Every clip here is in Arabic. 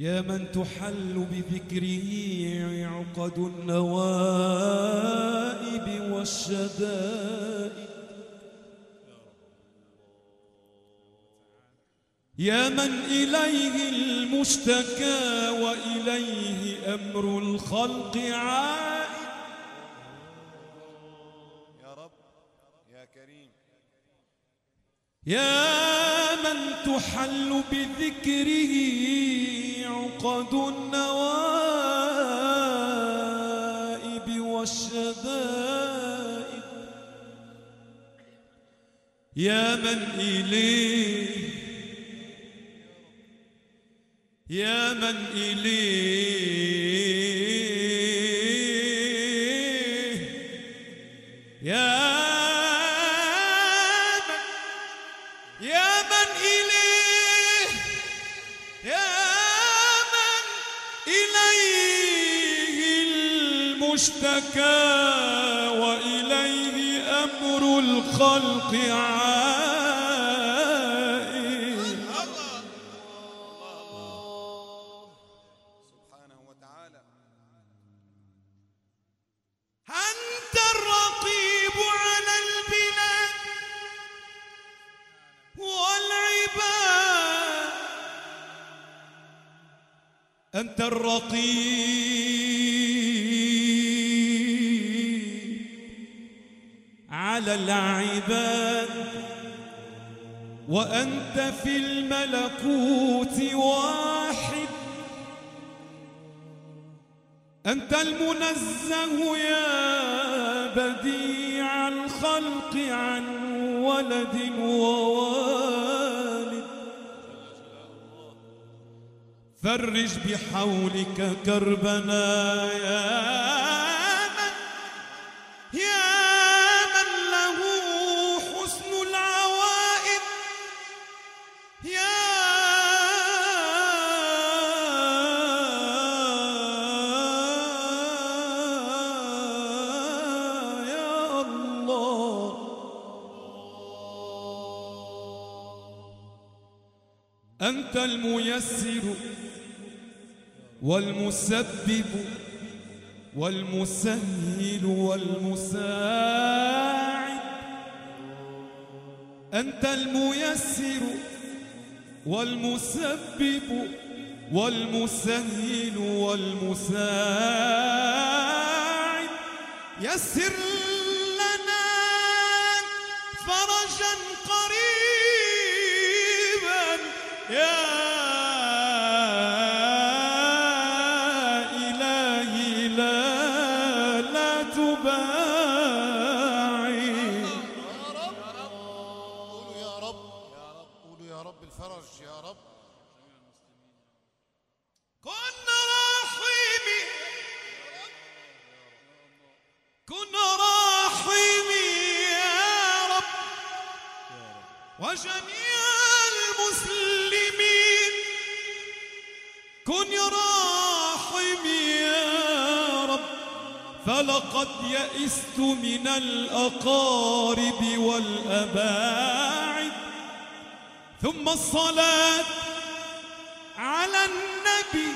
يا من تحل بذكره عقد النوائب والشدائد. يا من إليه المشتكى وإليه أمر الخلق عائد. يا رب يا كريم. يا من تحل بذكره عقد النوائب والشدائد. يا من إليه يا من إليه. المشتكى وإليه أمر الخلق سبحانه وتعالى أنت الرقيب على البلاد والعباد. أنت الرقيب على العباد. وأنت في الملكوت واحد. أنت المنزه يا بديع الخلق عن ولد ووالد. فرج بحولك كربنا يا أنت الميسر والمسبب والمسهل والمساعد. أنت الميسر والمسبب والمسهل والمساعد. يسر وجميع المسلمين. كن راحمي يا رب. فلقد يئست من الأقارب والأباعد. ثم الصلاة على النبي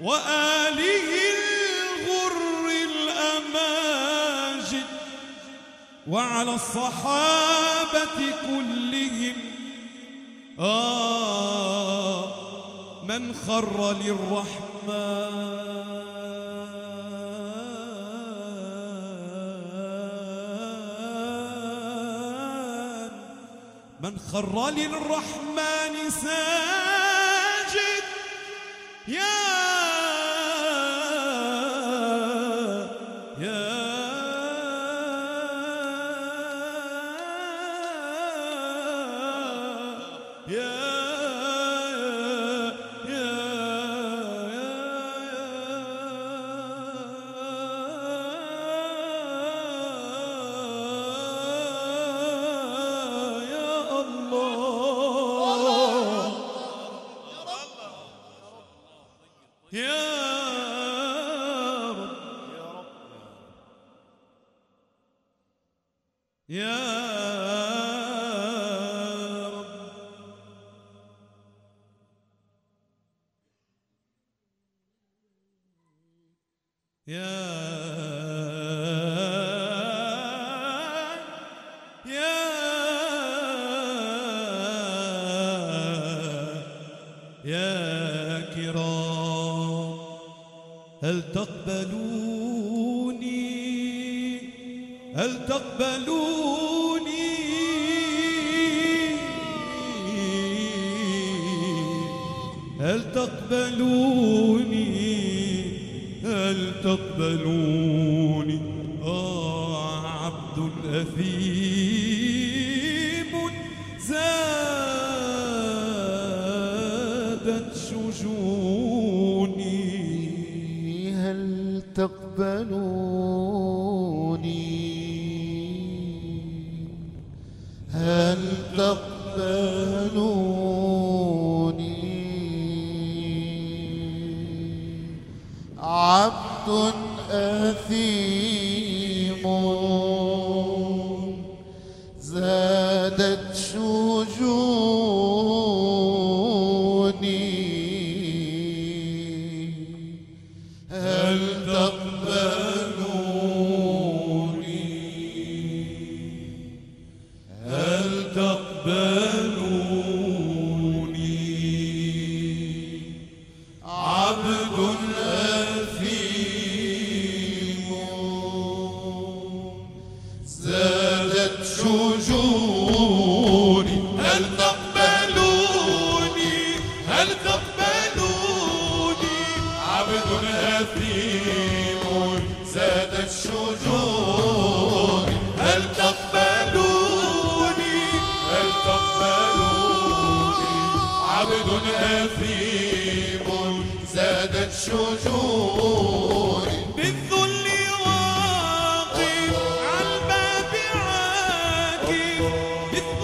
وآله وعلى الصحابة كلهم. آه من خر للرحمن. من خر للرحمن ساجد يا رب. يا يا كرام هل تقبلون هل تقبلوني؟ هل تقبلوني؟ هل تقبلوني؟ آه عبد أثيم the अब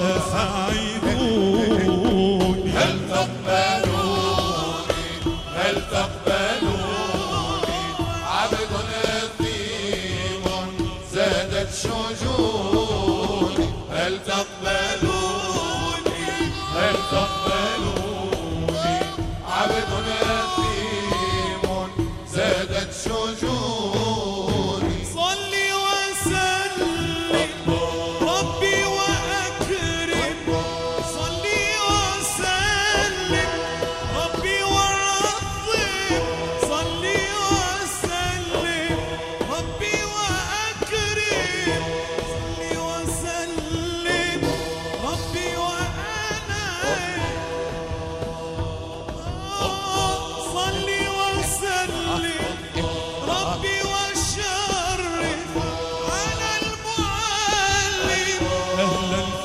الأسايا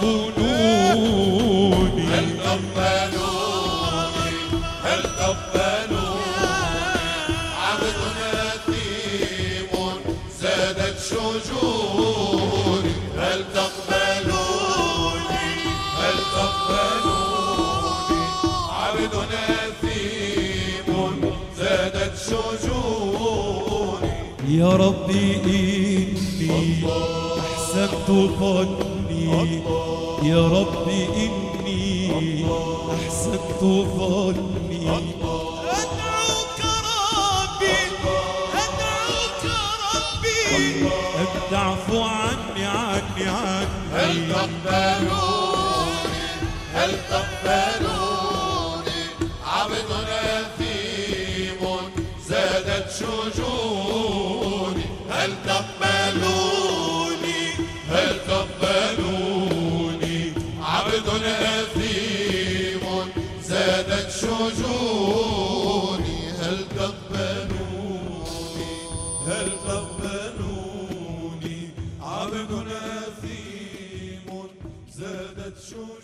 قلوبي هل قبلوني هل قبلوني عبد نديم زادت شجوني هل تقبلوني؟ هل تقبلوني؟ عبد نديم زادت شجوني يا ربي إني أحسبت قد يا ربي إني أحسبت ظالمي تقبلوني